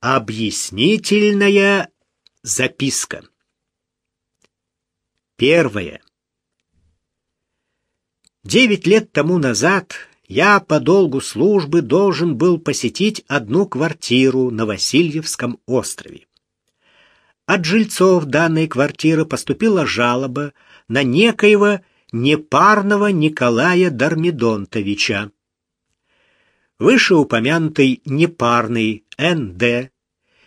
Объяснительная записка. Первое. Девять лет тому назад я по долгу службы должен был посетить одну квартиру на Васильевском острове. От жильцов данной квартиры поступила жалоба на некоего непарного Николая Дармидонтовича. Вышеупомянутый непарный Н.Д.,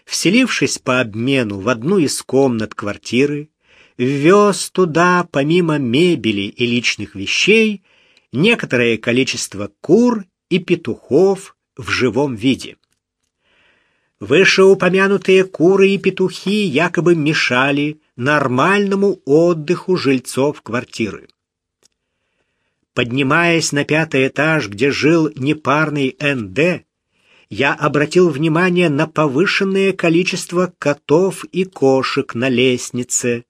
вселившись по обмену в одну из комнат квартиры, ввез туда, помимо мебели и личных вещей, некоторое количество кур и петухов в живом виде. Вышеупомянутые куры и петухи якобы мешали нормальному отдыху жильцов квартиры. Поднимаясь на пятый этаж, где жил непарный НД, я обратил внимание на повышенное количество котов и кошек на лестнице.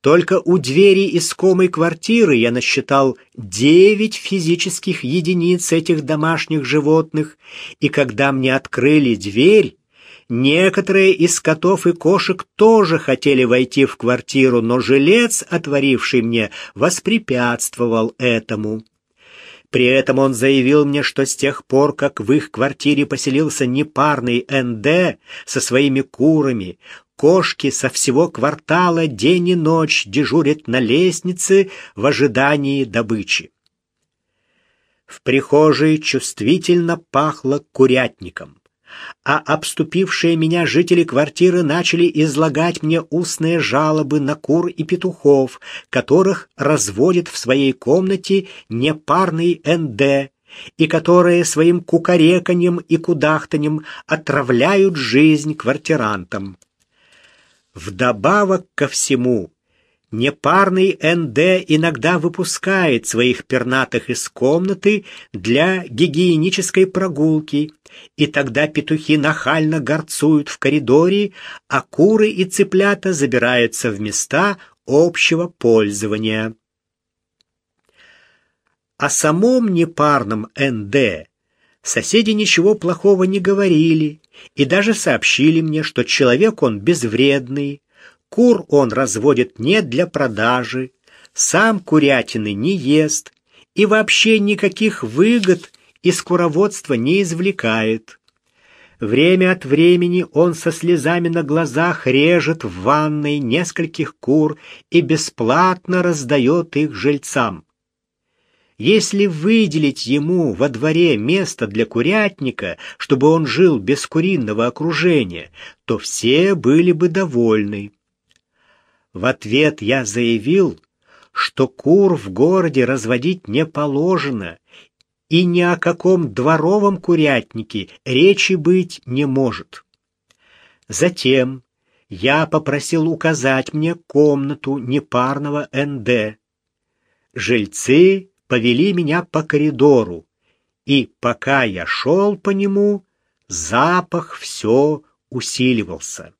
Только у двери искомой квартиры я насчитал девять физических единиц этих домашних животных, и когда мне открыли дверь, некоторые из котов и кошек тоже хотели войти в квартиру, но жилец, отворивший мне, воспрепятствовал этому. При этом он заявил мне, что с тех пор, как в их квартире поселился непарный НД со своими курами, кошки со всего квартала день и ночь дежурят на лестнице в ожидании добычи. В прихожей чувствительно пахло курятником а обступившие меня жители квартиры начали излагать мне устные жалобы на кур и петухов, которых разводит в своей комнате непарный НД, и которые своим кукареканьем и кудахтаньем отравляют жизнь квартирантам. Вдобавок ко всему, Непарный НД иногда выпускает своих пернатых из комнаты для гигиенической прогулки, и тогда петухи нахально горцуют в коридоре, а куры и цыплята забираются в места общего пользования. О самом непарном НД соседи ничего плохого не говорили и даже сообщили мне, что человек он безвредный, Кур он разводит не для продажи, сам курятины не ест и вообще никаких выгод из куроводства не извлекает. Время от времени он со слезами на глазах режет в ванной нескольких кур и бесплатно раздает их жильцам. Если выделить ему во дворе место для курятника, чтобы он жил без куриного окружения, то все были бы довольны. В ответ я заявил, что кур в городе разводить не положено, и ни о каком дворовом курятнике речи быть не может. Затем я попросил указать мне комнату непарного НД. Жильцы повели меня по коридору, и пока я шел по нему, запах все усиливался.